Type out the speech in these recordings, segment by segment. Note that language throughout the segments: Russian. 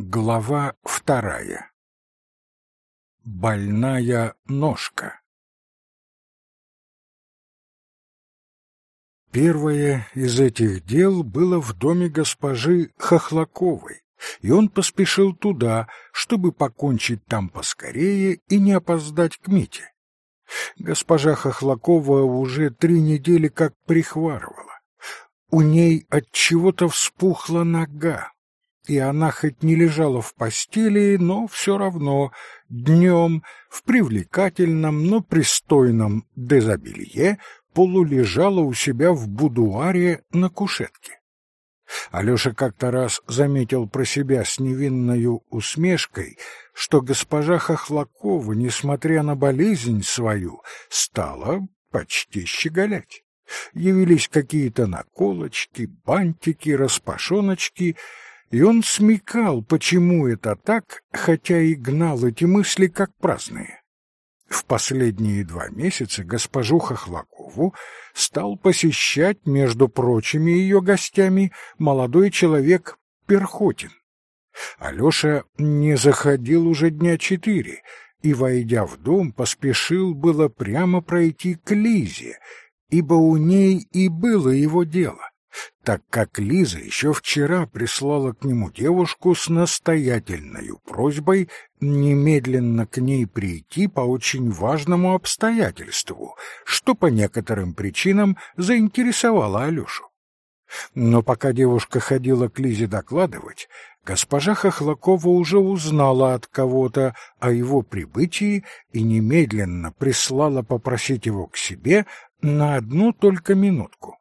Глава вторая. Больная ножка. Первое из этих дел было в доме госпожи Хохлаковой, и он поспешил туда, чтобы покончить там поскорее и не опоздать к Мите. Госпожа Хохлакова уже три недели как прихварывала. У ней от чего-то вспухла нога, и она хоть не лежала в постели, но все равно днем в привлекательном, но пристойном дезобелье полулежала у себя в будуаре на кушетке. Алеша как-то раз заметил про себя с невинною усмешкой, что госпожа Хохлакова, несмотря на болезнь свою, стала почти щеголять. Явились какие-то наколочки, бантики, распашоночки — и он смекал, почему это так, хотя и гнал эти мысли как праздные. В последние два месяца госпожу Хохлакову стал посещать, между прочими ее гостями, молодой человек Перхотин. Алеша не заходил уже дня четыре, и, войдя в дом, поспешил было прямо пройти к Лизе, ибо у ней и было его дело так как Лиза еще вчера прислала к нему девушку с настоятельной просьбой немедленно к ней прийти по очень важному обстоятельству, что по некоторым причинам заинтересовало Алешу. Но пока девушка ходила к Лизе докладывать, госпожа Хохлакова уже узнала от кого-то о его прибытии и немедленно прислала попросить его к себе на одну только минутку.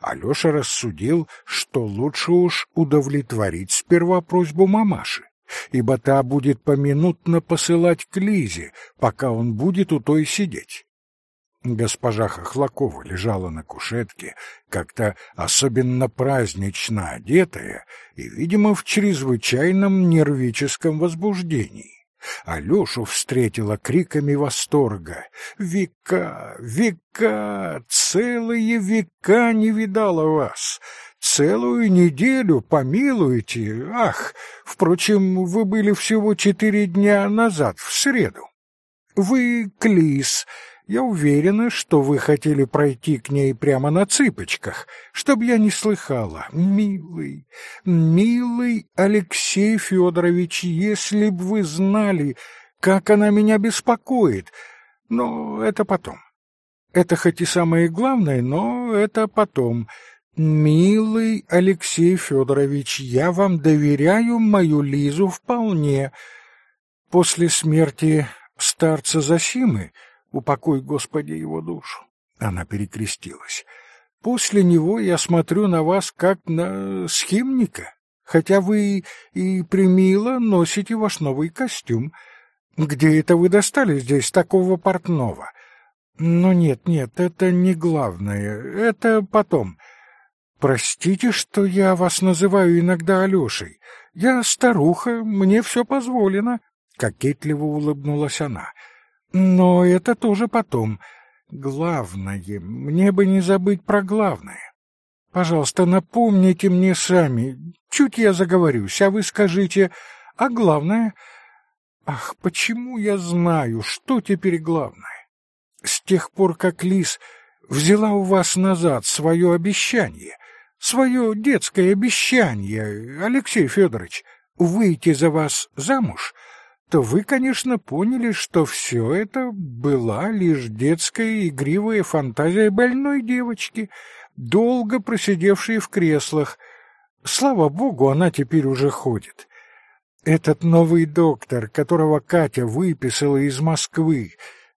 Алеша рассудил, что лучше уж удовлетворить сперва просьбу мамаши, ибо та будет поминутно посылать к Лизе, пока он будет у той сидеть. Госпожа Хохлакова лежала на кушетке, как-то особенно празднично одетая и, видимо, в чрезвычайном нервическом возбуждении. Алешу встретила криками восторга. «Века, века, целые века не видала вас! Целую неделю, помилуйте! Ах, впрочем, вы были всего четыре дня назад, в среду. Вы Клис, я уверена, что вы хотели пройти к ней прямо на цыпочках, чтобы я не слыхала. Милый, милый Алексей Федорович, если б вы знали, как она меня беспокоит. Но это потом. Это хоть и самое главное, но это потом. Милый Алексей Федорович, я вам доверяю мою Лизу вполне. После смерти старца Засимы упокой, Господи, его душу. Она перекрестилась. После него я смотрю на вас как на схимника, хотя вы и примило носите ваш новый костюм. Где это вы достали здесь такого портного? Ну нет, нет, это не главное, это потом. Простите, что я вас называю иногда Алешей. Я старуха, мне все позволено. Кокетливо улыбнулась она. Но это тоже потом. Главное, мне бы не забыть про главное. Пожалуйста, напомните мне сами. Чуть я заговорюсь, а вы скажите, а главное... Ах, почему я знаю, что теперь главное? С тех пор, как Лис взяла у вас назад свое обещание, свое детское обещание, Алексей Федорович, выйти за вас замуж — то вы, конечно, поняли, что все это была лишь детская игривая фантазия больной девочки, долго просидевшей в креслах. Слава богу, она теперь уже ходит. Этот новый доктор, которого Катя выписала из Москвы,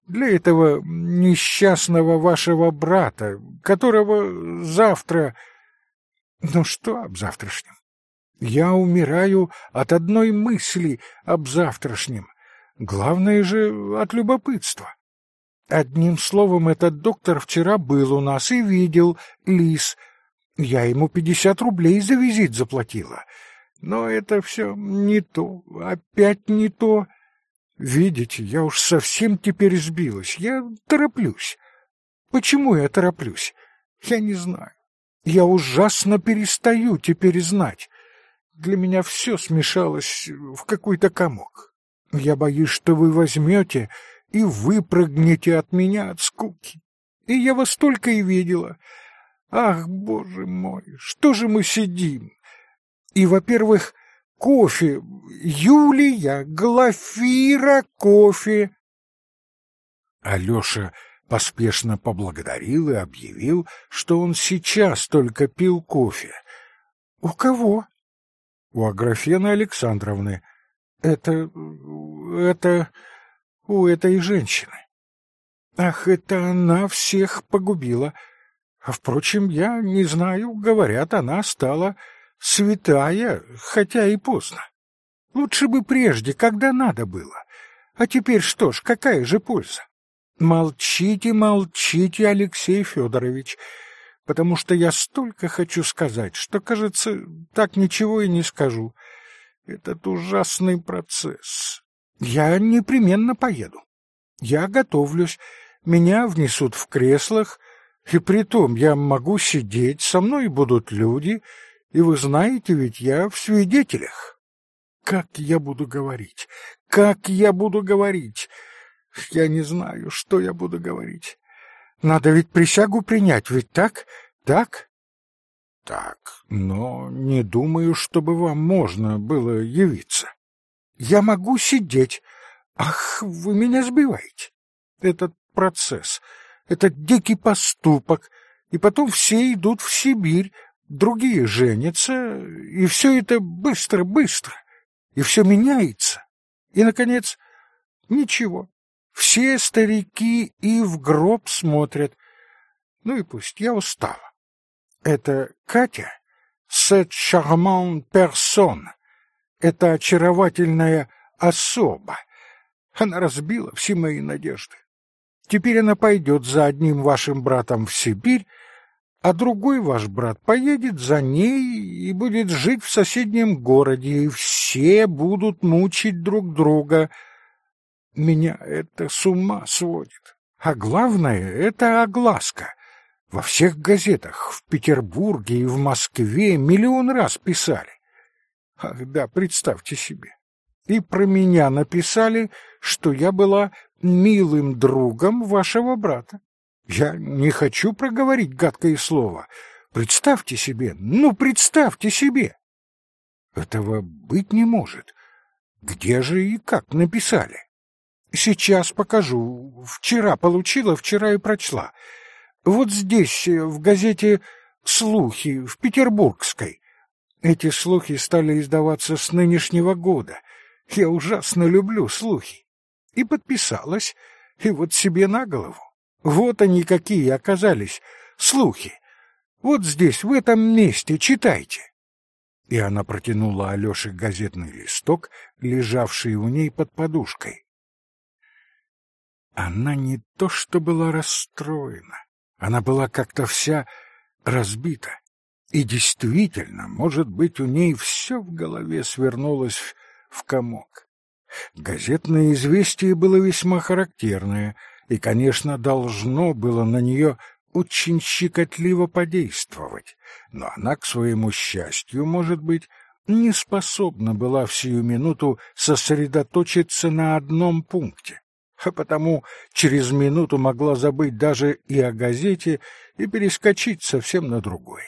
для этого несчастного вашего брата, которого завтра... Ну что об завтрашнем? Я умираю от одной мысли об завтрашнем. Главное же от любопытства. Одним словом, этот доктор вчера был у нас и видел лис. Я ему пятьдесят рублей за визит заплатила. Но это все не то, опять не то. Видите, я уж совсем теперь сбилась. Я тороплюсь. Почему я тороплюсь? Я не знаю. Я ужасно перестаю теперь знать. Для меня все смешалось в какой-то комок. Я боюсь, что вы возьмете и выпрыгнете от меня от скуки. И я вас только и видела. Ах, боже мой, что же мы сидим? И, во-первых, кофе. Юлия, Глафира, кофе. Алёша поспешно поблагодарил и объявил, что он сейчас только пил кофе. — У кого? — У Аграфены Александровны. — Это... это... у этой женщины. Ах, это она всех погубила. А, впрочем, я не знаю, говорят, она стала святая, хотя и поздно. Лучше бы прежде, когда надо было. А теперь что ж, какая же польза? Молчите, молчите, Алексей Федорович, потому что я столько хочу сказать, что, кажется, так ничего и не скажу. Этот ужасный процесс. Я непременно поеду. Я готовлюсь. Меня внесут в креслах, и притом я могу сидеть, со мной будут люди, и вы знаете, ведь я в свидетелях. Как я буду говорить? Как я буду говорить? Я не знаю, что я буду говорить. Надо ведь присягу принять, ведь так? Так? Так, но не думаю, чтобы вам можно было явиться. Я могу сидеть. Ах, вы меня сбиваете. Этот процесс, этот дикий поступок, и потом все идут в Сибирь, другие женятся, и все это быстро-быстро, и все меняется. И, наконец, ничего. Все старики и в гроб смотрят. Ну и пусть, я устала. Это Катя, cette charmante personne, это очаровательная особа. Она разбила все мои надежды. Теперь она пойдет за одним вашим братом в Сибирь, а другой ваш брат поедет за ней и будет жить в соседнем городе, и все будут мучить друг друга — меня это с ума сводит. А главное — это огласка. Во всех газетах в Петербурге и в Москве миллион раз писали. Ах да, представьте себе. И про меня написали, что я была милым другом вашего брата. Я не хочу проговорить гадкое слово. Представьте себе, ну представьте себе. Этого быть не может. Где же и как написали? Сейчас покажу. Вчера получила, вчера и прочла. Вот здесь, э, в газете «Слухи», в Петербургской. Эти слухи стали издаваться с нынешнего года. Я ужасно люблю слухи. И подписалась, и вот себе на голову. Вот они какие оказались, слухи. Вот здесь, в этом месте, читайте. И она протянула Алёше газетный листок, лежавший у ней под подушкой. Она не то что была расстроена, она была как-то вся разбита. И действительно, может быть, у ней все в голове свернулось в комок. Газетное известие было весьма характерное, и, конечно, должно было на нее очень щекотливо подействовать, но она, к своему счастью, может быть, не способна была в сию минуту сосредоточиться на одном пункте а потому через минуту могла забыть даже и о газете и перескочить совсем на другое.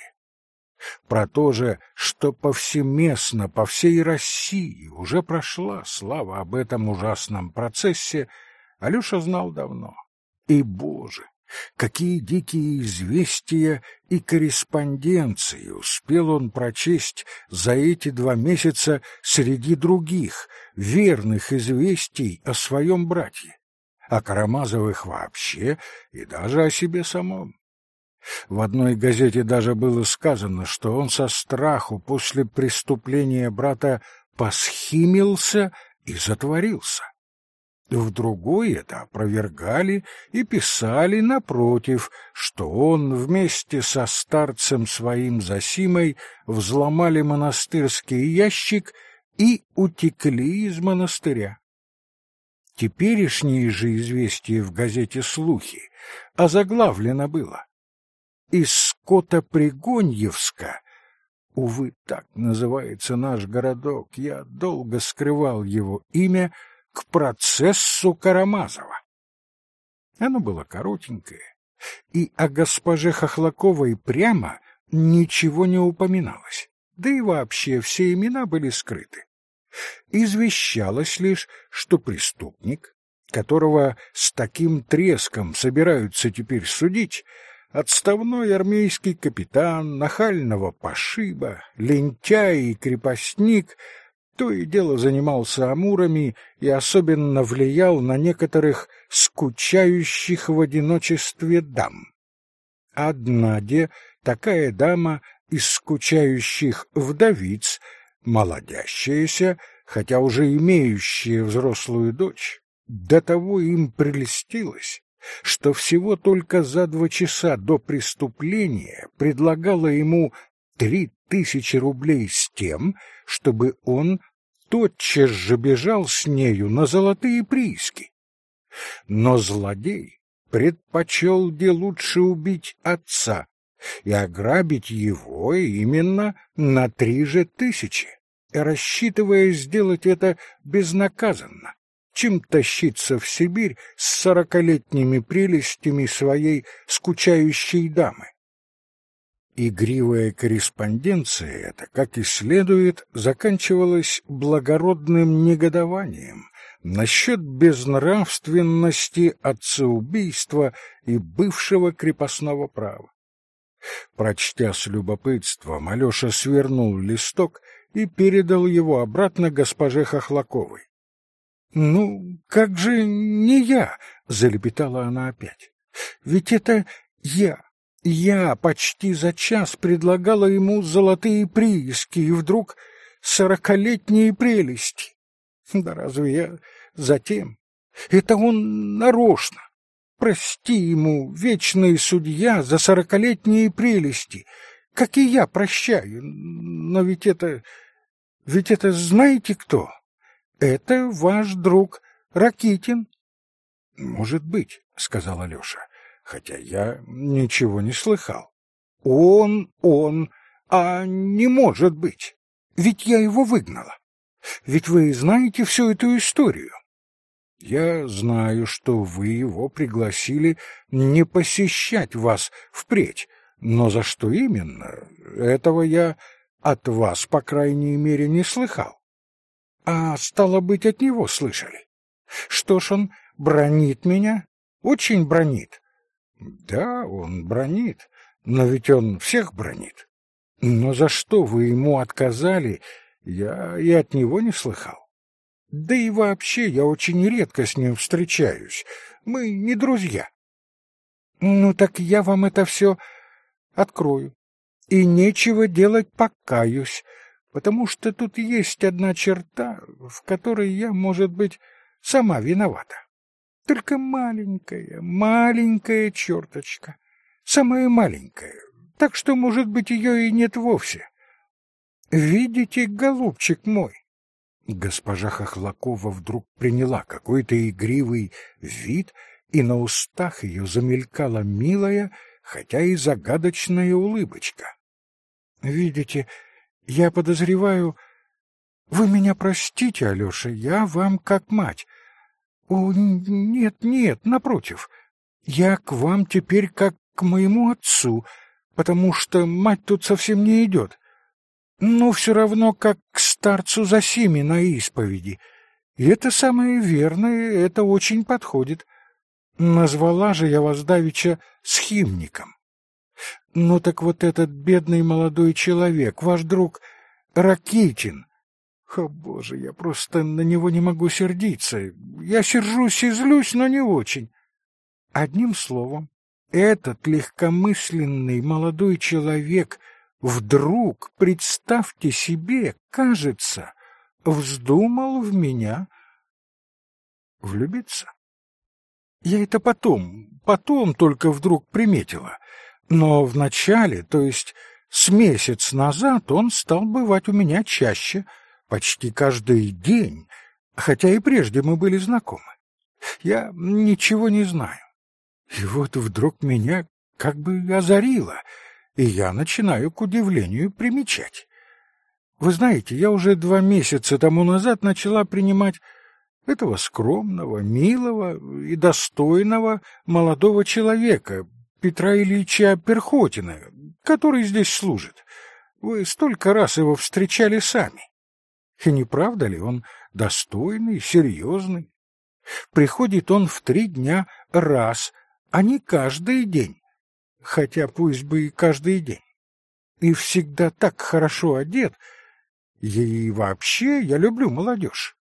Про то же, что повсеместно по всей России уже прошла слава об этом ужасном процессе, Алёша знал давно. И, Боже, какие дикие известия и корреспонденции успел он прочесть за эти два месяца среди других верных известий о своем братье о Карамазовых вообще и даже о себе самом. В одной газете даже было сказано, что он со страху после преступления брата посхимился и затворился. В другой это опровергали и писали напротив, что он вместе со старцем своим Засимой взломали монастырский ящик и утекли из монастыря. Теперешнее же известие в газете «Слухи» озаглавлено было. Из Скота-Пригоньевска Увы, так называется наш городок. Я долго скрывал его имя к процессу Карамазова. Оно было коротенькое, и о госпоже Хохлаковой прямо ничего не упоминалось, да и вообще все имена были скрыты. Извещалось лишь, что преступник, которого с таким треском собираются теперь судить, отставной армейский капитан, нахального пошиба, лентяй и крепостник, то и дело занимался амурами и особенно влиял на некоторых скучающих в одиночестве дам. Одна де такая дама из скучающих вдовиц, молодящаяся, хотя уже имеющая взрослую дочь, до того им прелестилась, что всего только за два часа до преступления предлагала ему три тысячи рублей с тем, чтобы он тотчас же бежал с нею на золотые прииски. Но злодей предпочел где лучше убить отца и ограбить его именно на три же тысячи, рассчитывая сделать это безнаказанно чем тащиться в Сибирь с сорокалетними прелестями своей скучающей дамы. Игривая корреспонденция эта, как и следует, заканчивалась благородным негодованием насчет безнравственности отцеубийства и бывшего крепостного права. Прочтя с любопытством, Алеша свернул листок и передал его обратно госпоже Хохлаковой. «Ну, как же не я?» — залепетала она опять. «Ведь это я. Я почти за час предлагала ему золотые прииски, и вдруг сорокалетние прелести. Да разве я затем? Это он нарочно. Прости ему, вечный судья, за сорокалетние прелести, как и я прощаю. Но ведь это... Ведь это знаете кто?» Это ваш друг Ракитин. Может быть, сказал Алёша, хотя я ничего не слыхал. Он, он, а не может быть. Ведь я его выгнала. Ведь вы знаете всю эту историю. Я знаю, что вы его пригласили не посещать вас впредь, но за что именно, этого я от вас, по крайней мере, не слыхал. А стало быть, от него слышали. Что ж он бронит меня? Очень бронит. Да, он бронит, но ведь он всех бронит. Но за что вы ему отказали, я и от него не слыхал. Да и вообще я очень редко с ним встречаюсь. Мы не друзья. Ну так я вам это все открою. И нечего делать, покаюсь потому что тут есть одна черта, в которой я, может быть, сама виновата. Только маленькая, маленькая черточка, самая маленькая, так что, может быть, ее и нет вовсе. Видите, голубчик мой? Госпожа Хохлакова вдруг приняла какой-то игривый вид, и на устах ее замелькала милая, хотя и загадочная улыбочка. Видите, я подозреваю... Вы меня простите, Алёша, я вам как мать. О, нет, нет, напротив. Я к вам теперь как к моему отцу, потому что мать тут совсем не идет. Но все равно как к старцу за семи на исповеди. И это самое верное, это очень подходит. Назвала же я вас давеча схимником. Ну так вот этот бедный молодой человек, ваш друг Ракитин. О, боже, я просто на него не могу сердиться. Я сержусь и злюсь, но не очень. Одним словом, этот легкомысленный молодой человек вдруг, представьте себе, кажется, вздумал в меня влюбиться. Я это потом, потом только вдруг приметила. Но вначале, то есть с месяц назад, он стал бывать у меня чаще, почти каждый день, хотя и прежде мы были знакомы. Я ничего не знаю. И вот вдруг меня как бы озарило. И я начинаю к удивлению примечать. Вы знаете, я уже два месяца тому назад начала принимать этого скромного, милого и достойного молодого человека, Петра Ильича Перхотина, который здесь служит. Вы столько раз его встречали сами. И не правда ли он достойный, серьезный? Приходит он в три дня раз, а не каждый день, хотя пусть бы и каждый день. И всегда так хорошо одет, и вообще я люблю молодежь.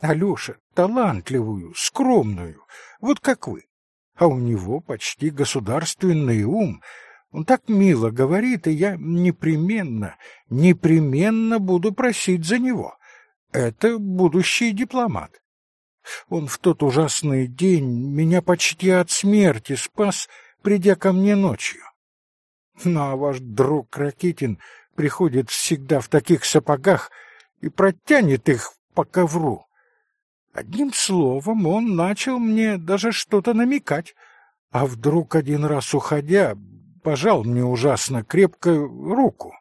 Алёша талантливую, скромную, вот как вы. А у него почти государственный ум. Он так мило говорит, и я непременно, непременно буду просить за него. Это будущий дипломат. Он в тот ужасный день меня почти от смерти спас, придя ко мне ночью. Ну, а ваш друг Ракитин приходит всегда в таких сапогах и протянет их по ковру. Одним словом, он начал мне даже что-то намекать, а вдруг один раз уходя, пожал мне ужасно крепко руку.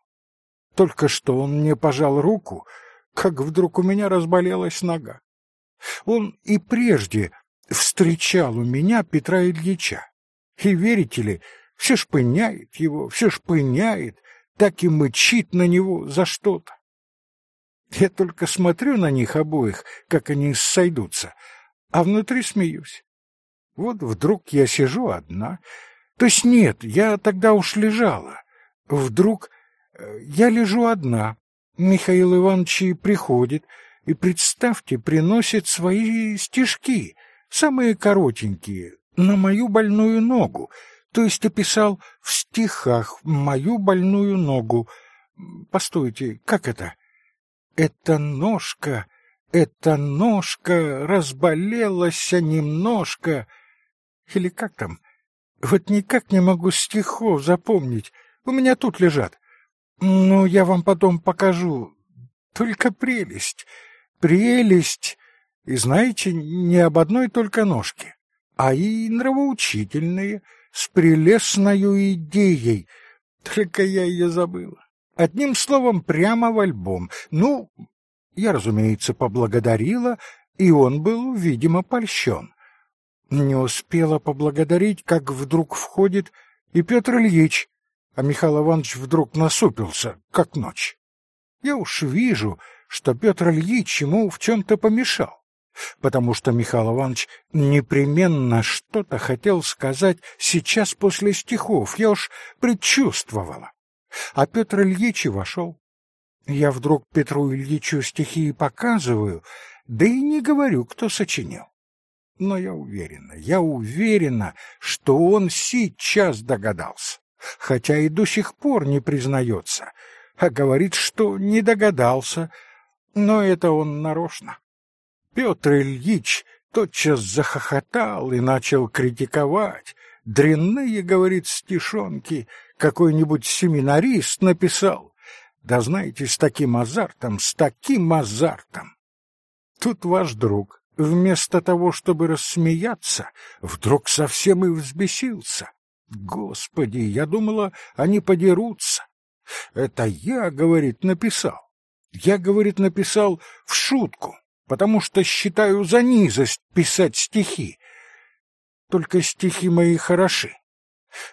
Только что он мне пожал руку, как вдруг у меня разболелась нога. Он и прежде встречал у меня Петра Ильича. И, верите ли, все шпыняет его, все шпыняет, так и мычит на него за что-то. Я только смотрю на них обоих, как они сойдутся, а внутри смеюсь. Вот вдруг я сижу одна. То есть нет, я тогда уж лежала. Вдруг э, я лежу одна. Михаил Иванович приходит и, представьте, приносит свои стишки, самые коротенькие, на мою больную ногу, то есть описал в стихах мою больную ногу. Постойте, как это? Эта ножка, эта ножка разболелась немножко. Или как там? Вот никак не могу стихов запомнить. У меня тут лежат. Ну, я вам потом покажу. Только прелесть, прелесть. И знаете, не об одной только ножке, а и нравоучительные, с прелестною идеей. Только я ее забыла. Одним словом, прямо в альбом. Ну, я, разумеется, поблагодарила, и он был, видимо, польщен. Не успела поблагодарить, как вдруг входит и Петр Ильич, а Михаил Иванович вдруг насупился, как ночь. Я уж вижу, что Петр Ильич ему в чем-то помешал, потому что Михаил Иванович непременно что-то хотел сказать сейчас после стихов, я уж предчувствовала. А Петр Ильич и вошел. Я вдруг Петру Ильичу стихи показываю, да и не говорю, кто сочинил. Но я уверена, я уверена, что он сейчас догадался, хотя и до сих пор не признается, а говорит, что не догадался, но это он нарочно. Петр Ильич тотчас захохотал и начал критиковать. Дрянные, говорит, стишонки какой-нибудь семинарист написал. Да знаете, с таким азартом, с таким азартом. Тут ваш друг, вместо того, чтобы рассмеяться, вдруг совсем и взбесился. Господи, я думала, они подерутся. Это я, говорит, написал. Я, говорит, написал в шутку, потому что считаю за низость писать стихи. Только стихи мои хороши.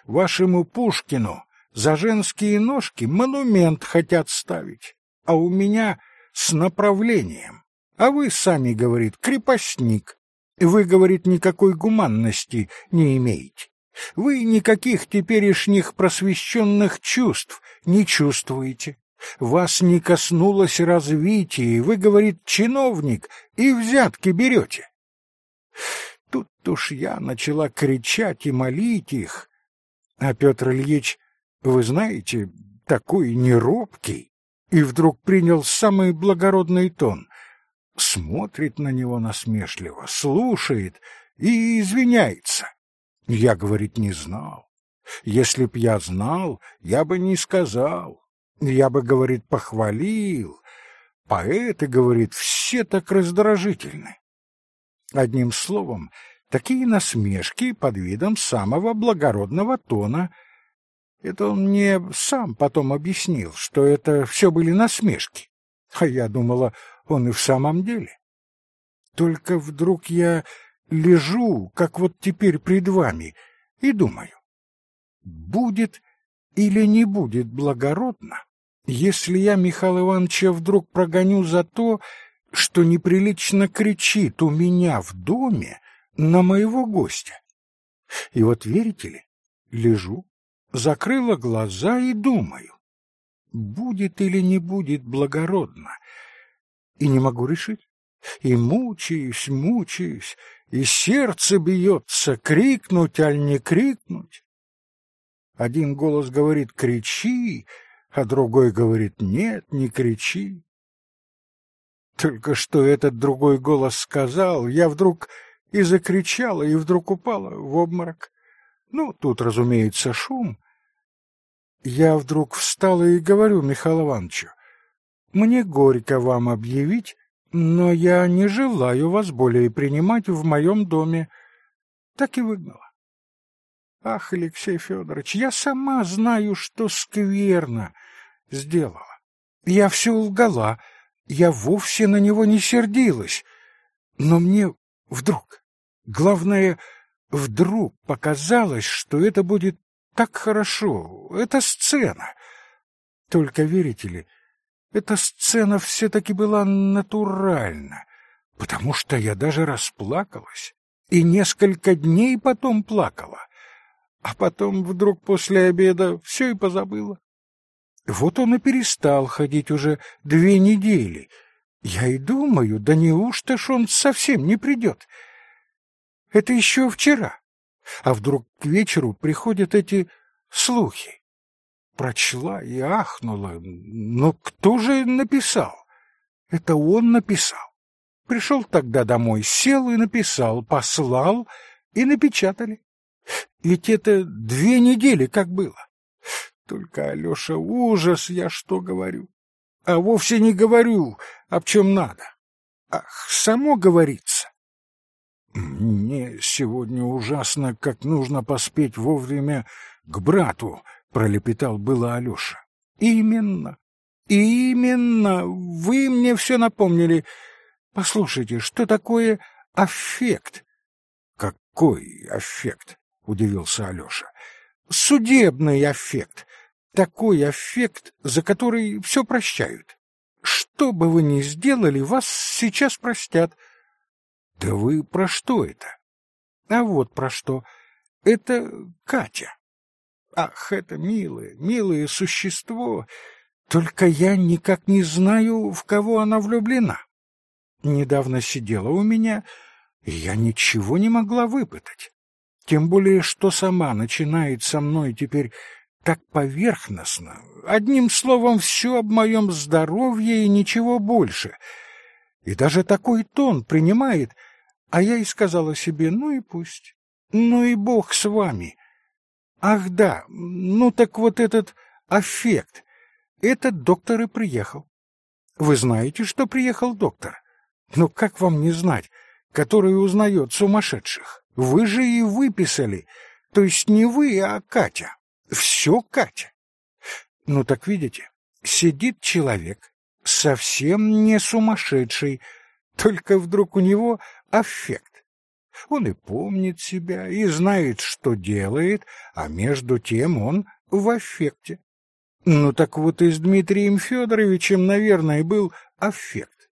Вашему Пушкину за женские ножки монумент хотят ставить, а у меня с направлением. А вы сами, говорит, крепостник. Вы, говорит, никакой гуманности не имеете. Вы никаких теперешних просвещенных чувств не чувствуете. Вас не коснулось развития, вы, говорит, чиновник, и взятки берете. Тут уж я начала кричать и молить их, а Петр Ильич, вы знаете, такой неробкий, и вдруг принял самый благородный тон, смотрит на него насмешливо, слушает и извиняется. Я, говорит, не знал. Если б я знал, я бы не сказал. Я бы, говорит, похвалил. Поэты, говорит, все так раздражительны. Одним словом, такие насмешки под видом самого благородного тона. Это он мне сам потом объяснил, что это все были насмешки. А я думала, он и в самом деле. Только вдруг я лежу, как вот теперь пред вами, и думаю, будет или не будет благородно, если я Михаила Ивановича вдруг прогоню за то, что неприлично кричит у меня в доме на моего гостя. И вот верите ли, лежу, закрыла глаза и думаю, будет или не будет благородно, и не могу решить. И мучаюсь, мучаюсь, и сердце бьется, крикнуть, аль не крикнуть. Один голос говорит «кричи», а другой говорит «нет, не кричи». Только что этот другой голос сказал, я вдруг и закричала, и вдруг упала в обморок. Ну, тут, разумеется, шум. Я вдруг встала и говорю Михаилу Ивановичу, «Мне горько вам объявить, но я не желаю вас более принимать в моем доме». Так и выгнала. Ах, Алексей Федорович, я сама знаю, что скверно сделала. Я все лгала, я вовсе на него не сердилась. Но мне вдруг, главное, вдруг показалось, что это будет так хорошо, это сцена. Только, верите ли, эта сцена все-таки была натуральна, потому что я даже расплакалась и несколько дней потом плакала, а потом вдруг после обеда все и позабыла. Вот он и перестал ходить уже две недели. Я и думаю, да неужто ж он совсем не придет? Это еще вчера. А вдруг к вечеру приходят эти слухи. Прочла и ахнула. Но кто же написал? Это он написал. Пришел тогда домой, сел и написал, послал и напечатали. Ведь это две недели как было. Только, Алеша, ужас я что говорю. А вовсе не говорю, об чем надо. Ах, само говорится. Мне сегодня ужасно, как нужно поспеть вовремя к брату, пролепетал было Алеша. Именно, именно, вы мне все напомнили. Послушайте, что такое аффект? Какой аффект? Удивился Алеша. Судебный аффект такой аффект, за который все прощают. Что бы вы ни сделали, вас сейчас простят. Да вы про что это? А вот про что. Это Катя. Ах, это милое, милое существо. Только я никак не знаю, в кого она влюблена. Недавно сидела у меня, и я ничего не могла выпытать. Тем более, что сама начинает со мной теперь так поверхностно. Одним словом, все об моем здоровье и ничего больше. И даже такой тон принимает, а я и сказала себе, ну и пусть, ну и бог с вами. Ах да, ну так вот этот аффект, этот доктор и приехал. Вы знаете, что приехал доктор? Ну как вам не знать, который узнает сумасшедших? Вы же и выписали, то есть не вы, а Катя. Все Катя. Ну так видите, сидит человек, совсем не сумасшедший, только вдруг у него аффект. Он и помнит себя, и знает, что делает, а между тем он в аффекте. Ну так вот и с Дмитрием Федоровичем, наверное, был аффект.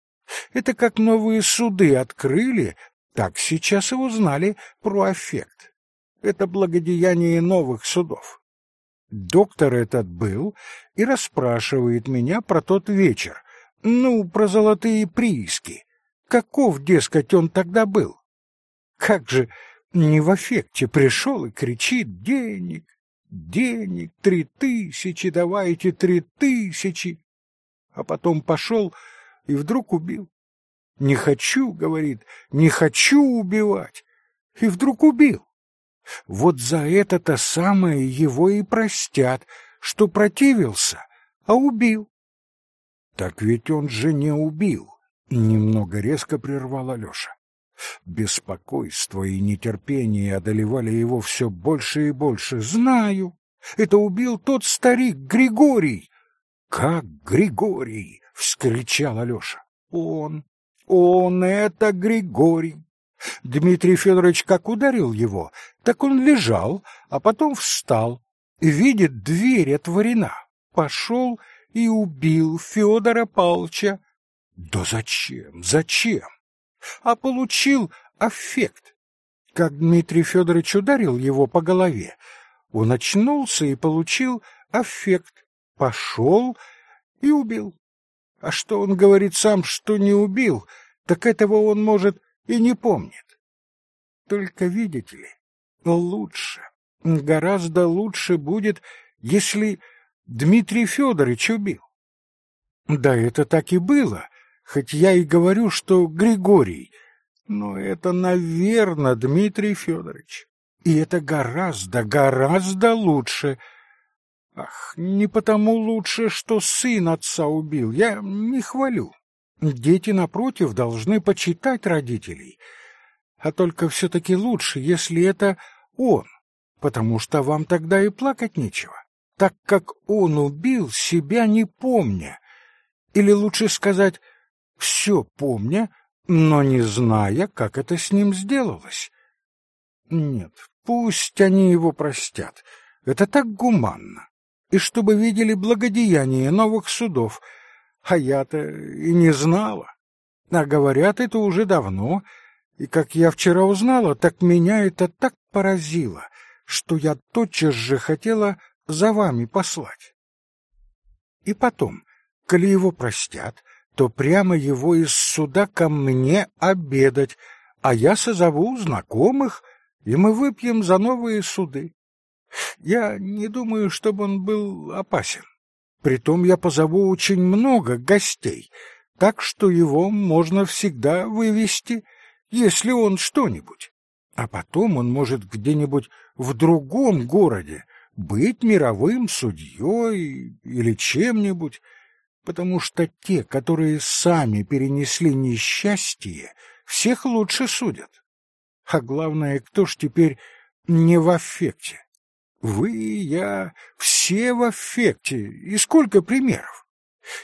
Это как новые суды открыли, так сейчас и узнали про аффект. Это благодеяние новых судов. Доктор этот был и расспрашивает меня про тот вечер. Ну, про золотые прииски. Каков, дескать, он тогда был? Как же не в эффекте пришел и кричит «Денег! Денег! Три тысячи! Давайте три тысячи!» А потом пошел и вдруг убил. «Не хочу, — говорит, — не хочу убивать!» И вдруг убил. Вот за это-то самое его и простят, что противился, а убил. Так ведь он же не убил, немного резко прервал Алёша. Беспокойство и нетерпение одолевали его все больше и больше. Знаю, Это убил тот старик Григорий. Как Григорий? вскричал Алёша. Он, он это Григорий. Дмитрий Федорович как ударил его, так он лежал, а потом встал, видит, дверь отворена, пошел и убил Федора Павловича. Да зачем, зачем? А получил аффект. Как Дмитрий Федорович ударил его по голове, он очнулся и получил аффект, пошел и убил. А что он говорит сам, что не убил, так этого он, может, и не помнит. Только, видите ли, лучше, гораздо лучше будет, если Дмитрий Федорович убил. Да это так и было, хоть я и говорю, что Григорий, но это, наверное, Дмитрий Федорович. И это гораздо, гораздо лучше. Ах, не потому лучше, что сын отца убил, я не хвалю. Дети, напротив, должны почитать родителей. А только все-таки лучше, если это он, потому что вам тогда и плакать нечего так как он убил себя не помня, или лучше сказать, все помня, но не зная, как это с ним сделалось. Нет, пусть они его простят, это так гуманно, и чтобы видели благодеяние новых судов, а я-то и не знала. А говорят это уже давно, и как я вчера узнала, так меня это так поразило, что я тотчас же хотела за вами послать. И потом, коли его простят, то прямо его из суда ко мне обедать, а я созову знакомых, и мы выпьем за новые суды. Я не думаю, чтобы он был опасен. Притом я позову очень много гостей, так что его можно всегда вывести, если он что-нибудь. А потом он может где-нибудь в другом городе быть мировым судьей или чем-нибудь, потому что те, которые сами перенесли несчастье, всех лучше судят. А главное, кто ж теперь не в аффекте? Вы, я, все в аффекте. И сколько примеров?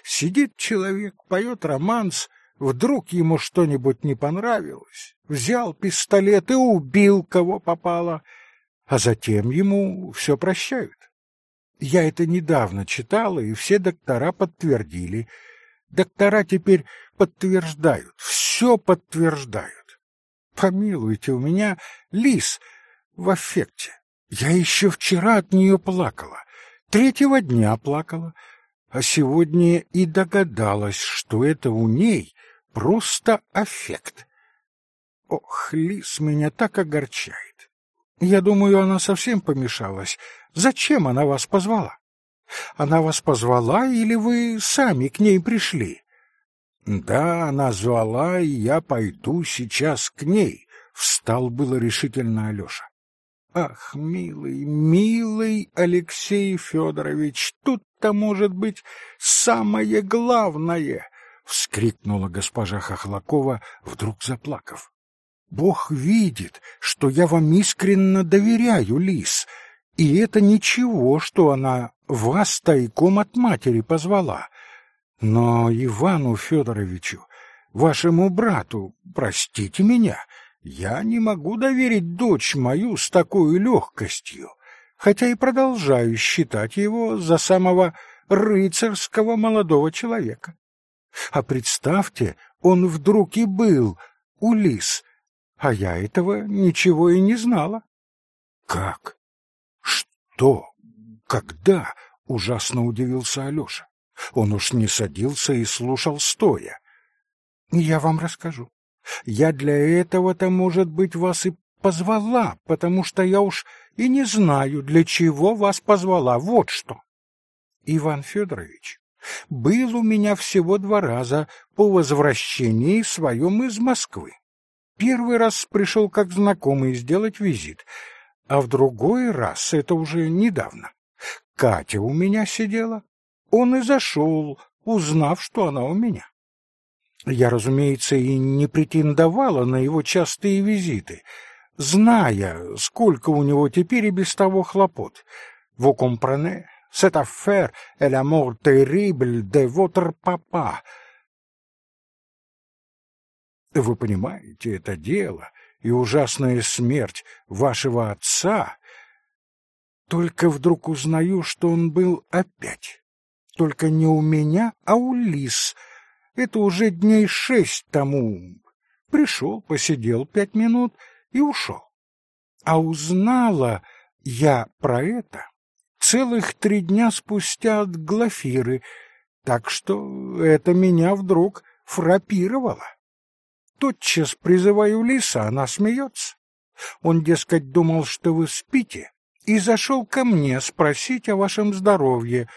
Сидит человек, поет романс, вдруг ему что-нибудь не понравилось, взял пистолет и убил кого попало — а затем ему все прощают. Я это недавно читала, и все доктора подтвердили. Доктора теперь подтверждают, все подтверждают. Помилуйте, у меня лис в аффекте. Я еще вчера от нее плакала, третьего дня плакала, а сегодня и догадалась, что это у ней просто аффект. Ох, лис меня так огорчает. Я думаю, она совсем помешалась. Зачем она вас позвала? Она вас позвала или вы сами к ней пришли? Да, она звала, и я пойду сейчас к ней, встал было решительно Алёша. Ах, милый, милый Алексей Федорович, тут-то может быть самое главное, вскрикнула госпожа Хохлакова, вдруг заплакав. Бог видит, что я вам искренне доверяю, Лис, и это ничего, что она вас тайком от матери позвала. Но Ивану Федоровичу, вашему брату, простите меня, я не могу доверить дочь мою с такой легкостью, хотя и продолжаю считать его за самого рыцарского молодого человека. А представьте, он вдруг и был Улис, а я этого ничего и не знала. Как? Что? Когда? Ужасно удивился Алёша. Он уж не садился и слушал стоя. Я вам расскажу. Я для этого-то, может быть, вас и позвала, потому что я уж и не знаю, для чего вас позвала. Вот что. Иван Федорович был у меня всего два раза по возвращении своем из Москвы. Первый раз пришел как знакомый сделать визит, а в другой раз, это уже недавно, Катя у меня сидела. Он и зашел, узнав, что она у меня. Я, разумеется, и не претендовала на его частые визиты, зная, сколько у него теперь и без того хлопот. Vous comprenez? Cette affaire est la mort terrible de votre papa. Вы понимаете, это дело и ужасная смерть вашего отца. Только вдруг узнаю, что он был опять. Только не у меня, а у Лис. Это уже дней шесть тому. Пришел, посидел пять минут и ушел. А узнала я про это целых три дня спустя от Глафиры, так что это меня вдруг фрапировало. Тотчас призываю Лиса, она смеется. Он, дескать, думал, что вы спите, и зашел ко мне спросить о вашем здоровье.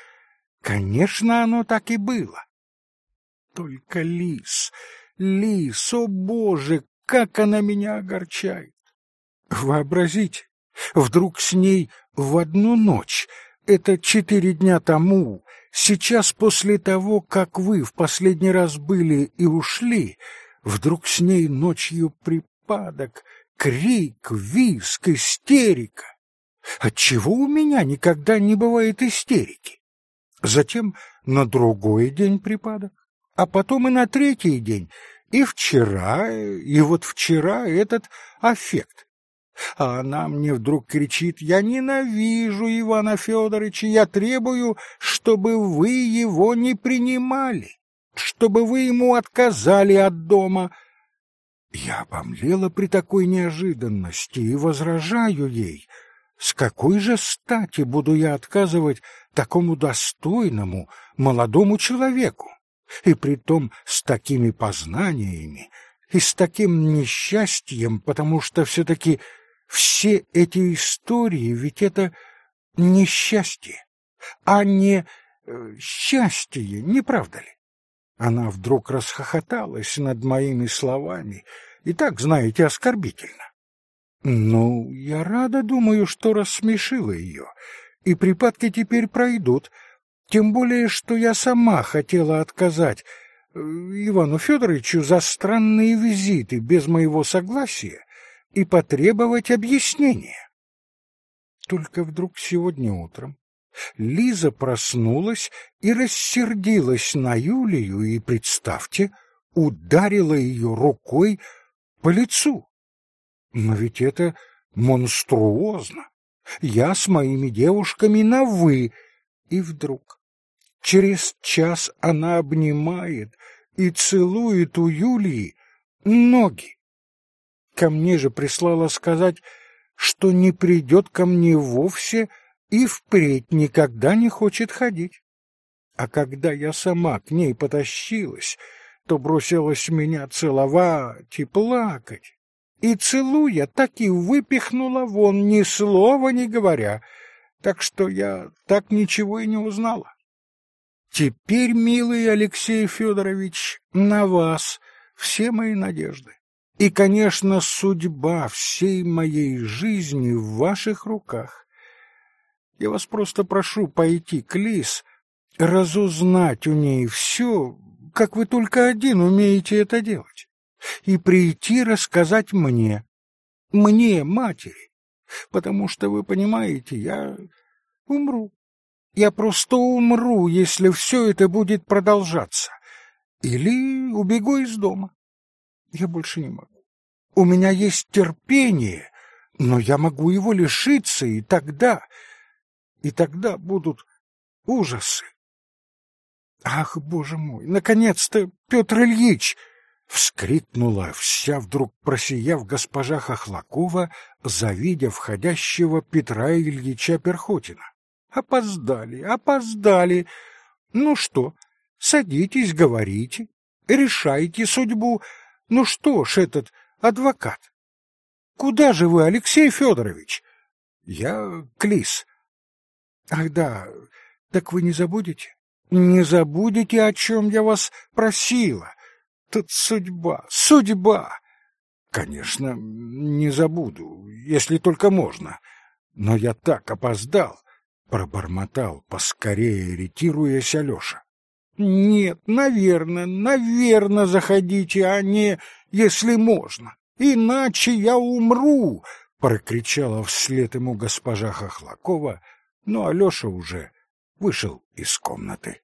Конечно, оно так и было. Только Лис, Лис, о боже, как она меня огорчает! Вообразите, вдруг с ней в одну ночь, это четыре дня тому, сейчас после того, как вы в последний раз были и ушли, вдруг с ней ночью припадок, крик, виск, истерика. Отчего у меня никогда не бывает истерики? Затем на другой день припадок, а потом и на третий день, и вчера, и вот вчера этот аффект. А она мне вдруг кричит, я ненавижу Ивана Федоровича, я требую, чтобы вы его не принимали, чтобы вы ему отказали от дома. Я обомлела при такой неожиданности и возражаю ей, с какой же стати буду я отказывать такому достойному молодому человеку, и притом с такими познаниями, и с таким несчастьем, потому что все-таки все эти истории, ведь это несчастье, а не э, счастье, не правда ли? Она вдруг расхохоталась над моими словами, и так, знаете, оскорбительно. Ну, я рада, думаю, что рассмешила ее, и припадки теперь пройдут, тем более, что я сама хотела отказать э, Ивану Федоровичу за странные визиты без моего согласия и потребовать объяснения. Только вдруг сегодня утром Лиза проснулась и рассердилась на Юлию и, представьте, ударила ее рукой по лицу. Но ведь это монструозно. Я с моими девушками на «вы», и вдруг через час она обнимает и целует у Юлии ноги. Ко мне же прислала сказать, что не придет ко мне вовсе и впредь никогда не хочет ходить. А когда я сама к ней потащилась, то бросилась меня целовать и плакать. И целуя, так и выпихнула вон, ни слова не говоря, так что я так ничего и не узнала. Теперь, милый Алексей Федорович, на вас все мои надежды. И, конечно, судьба всей моей жизни в ваших руках. Я вас просто прошу пойти к Лис, разузнать у ней все, как вы только один умеете это делать, и прийти рассказать мне, мне, матери, потому что, вы понимаете, я умру. Я просто умру, если все это будет продолжаться. Или убегу из дома. Я больше не могу. У меня есть терпение, но я могу его лишиться, и тогда... И тогда будут ужасы. Ах, боже мой, наконец-то, Петр Ильич! Вскрикнула, вся вдруг просияв госпожа Хохлакова, завидя входящего Петра Ильича Перхотина. Опоздали, опоздали. Ну что, садитесь, говорите, решайте судьбу. Ну что ж, этот адвокат. Куда же вы, Алексей Федорович? Я Клис. Ах да, так вы не забудете? Не забудете, о чем я вас просила. Тут судьба, судьба. Конечно, не забуду, если только можно. Но я так опоздал, пробормотал, поскорее ретируясь Алёша. Нет, наверное, наверное, заходите, а не если можно. Иначе я умру, прокричала вслед ему госпожа Хохлакова, но Алеша уже вышел из комнаты.